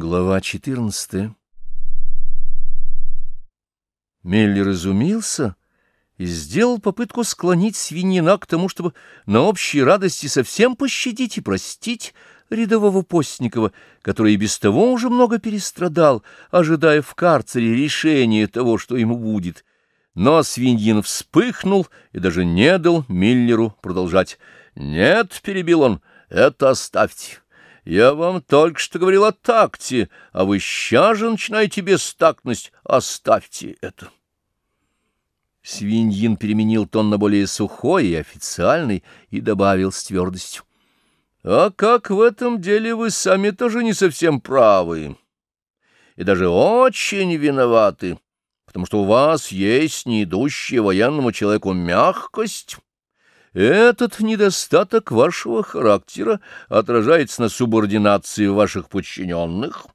Глава 14 Меллер изумился и сделал попытку склонить свиньина к тому, чтобы на общей радости совсем пощадить и простить рядового Постникова, который и без того уже много перестрадал, ожидая в карцере решения того, что ему будет. Но свиньин вспыхнул и даже не дал Миллеру продолжать. «Нет», — перебил он, — «это оставьте». Я вам только что говорил о такте, а вы сейчас же начинаете бестактность. Оставьте это. Свиньин переменил тон на более сухой и официальный и добавил с твердостью. А как в этом деле вы сами тоже не совсем правы. И даже очень виноваты, потому что у вас есть не идущая военному человеку мягкость этот недостаток вашего характера отражается на субординации ваших подчиненных,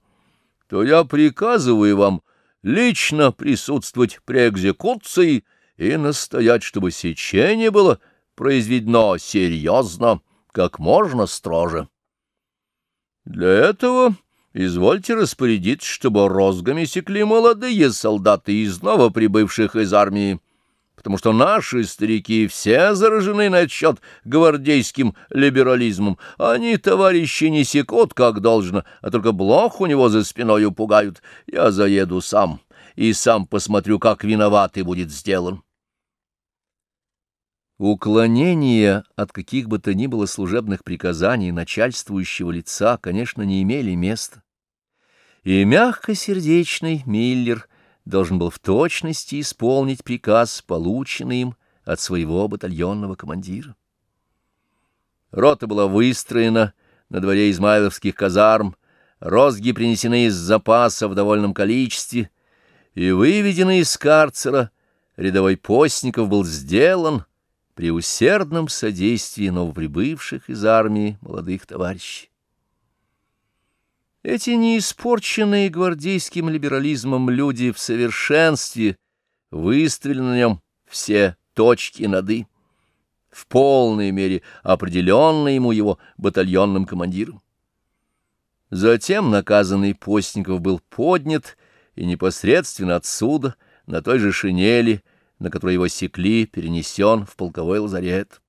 то я приказываю вам лично присутствовать при экзекуции и настоять, чтобы сечение было произведено серьезно, как можно строже. Для этого извольте распорядиться, чтобы розгами секли молодые солдаты из новоприбывших из армии, потому что наши старики все заражены на счет гвардейским либерализмом. Они, товарищи, не секут, как должно, а только блох у него за спиной пугают. Я заеду сам и сам посмотрю, как виноватый будет сделан. Уклонения от каких бы то ни было служебных приказаний начальствующего лица, конечно, не имели места. И мягкосердечный Миллер — должен был в точности исполнить приказ, полученный им от своего батальонного командира. Рота была выстроена на дворе Измайловских казарм, розги принесены из запаса в довольном количестве, и выведенный из карцера рядовой постников был сделан при усердном содействии новоприбывших из армии молодых товарищей. Эти неиспорченные гвардейским либерализмом люди в совершенстве выставили на нем все точки над «и», в полной мере определенные ему его батальонным командиром. Затем наказанный Постников был поднят и непосредственно отсюда, на той же шинели, на которой его секли, перенесен в полковой лазарет.